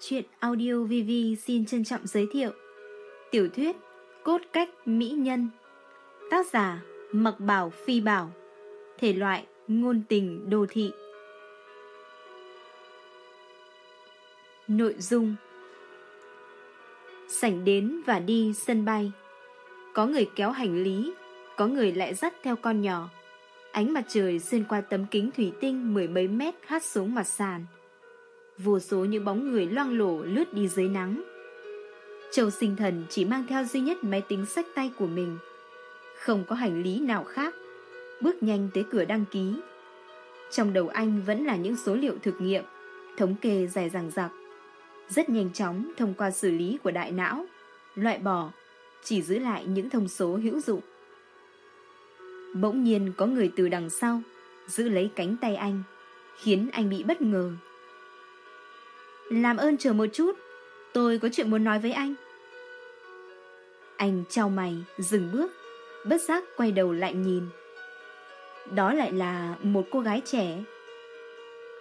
Chuyện audio VV xin trân trọng giới thiệu. Tiểu thuyết Cốt cách mỹ nhân. Tác giả Mặc Bảo Phi Bảo. Thể loại Ngôn tình đô thị. Nội dung. Sảnh đến và đi sân bay. Có người kéo hành lý, Có người lại dắt theo con nhỏ. Ánh mặt trời xuyên qua tấm kính thủy tinh mười mấy mét hắt xuống mặt sàn vô số những bóng người loang lổ lướt đi dưới nắng. Châu sinh thần chỉ mang theo duy nhất máy tính sách tay của mình. Không có hành lý nào khác, bước nhanh tới cửa đăng ký. Trong đầu anh vẫn là những số liệu thực nghiệm, thống kê dài dằng dặc. Rất nhanh chóng thông qua xử lý của đại não, loại bỏ, chỉ giữ lại những thông số hữu dụng. Bỗng nhiên có người từ đằng sau, giữ lấy cánh tay anh, khiến anh bị bất ngờ làm ơn chờ một chút. Tôi có chuyện muốn nói với anh. Anh trao mày, Dừng bước. Bất giác quay đầu lại nhìn. Đó lại là một cô gái trẻ.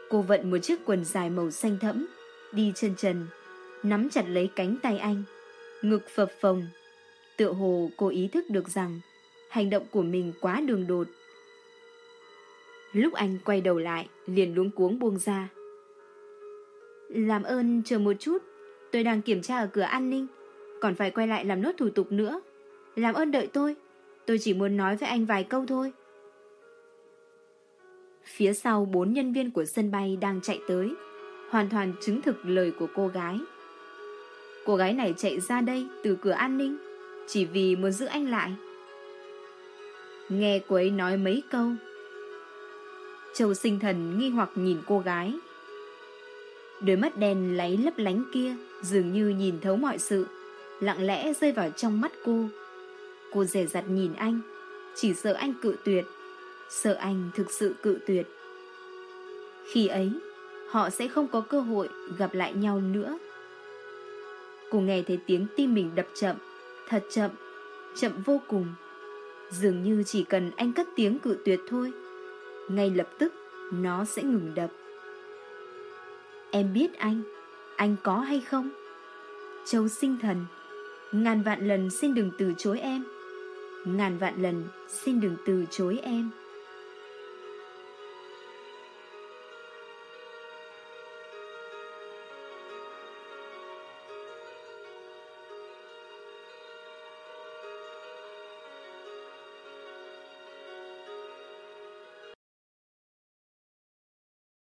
Cô vận một chiếc quần dài màu xanh thẫm, Đi chân trần, Nắm chặt lấy cánh tay anh. Ngực phập phồng, Tựa hồ cô ý thức được rằng Hành động của mình quá đường đột. Lúc anh quay đầu lại, Liền luống cuống buông ra làm ơn chờ một chút. Tôi đang kiểm tra ở cửa an ninh. Còn phải quay lại làm nốt thủ tục nữa. Làm ơn đợi tôi. Tôi chỉ muốn nói với anh vài câu thôi. Phía sau bốn nhân viên của sân bay đang chạy tới, Hoàn toàn chứng thực lời của cô gái. Cô gái này chạy ra đây từ cửa an ninh, Chỉ vì muốn giữ anh lại. Nghe cô ấy nói mấy câu, Châu sinh thần nghi hoặc nhìn cô gái. Đôi mắt đen lấy lấp lánh kia dường như nhìn thấu mọi sự, lặng lẽ rơi vào trong mắt cô. Cô rẻ rặt nhìn anh, chỉ sợ anh cự tuyệt, sợ anh thực sự cự tuyệt. Khi ấy, họ sẽ không có cơ hội gặp lại nhau nữa. Cô nghe thấy tiếng tim mình đập chậm, thật chậm, chậm vô cùng. Dường như chỉ cần anh cất tiếng cự tuyệt thôi, ngay lập tức nó sẽ ngừng đập. Em biết anh. Anh có hay không? Châu sinh thần. Ngàn vạn lần xin đừng từ chối em. Ngàn vạn lần xin đừng từ chối em.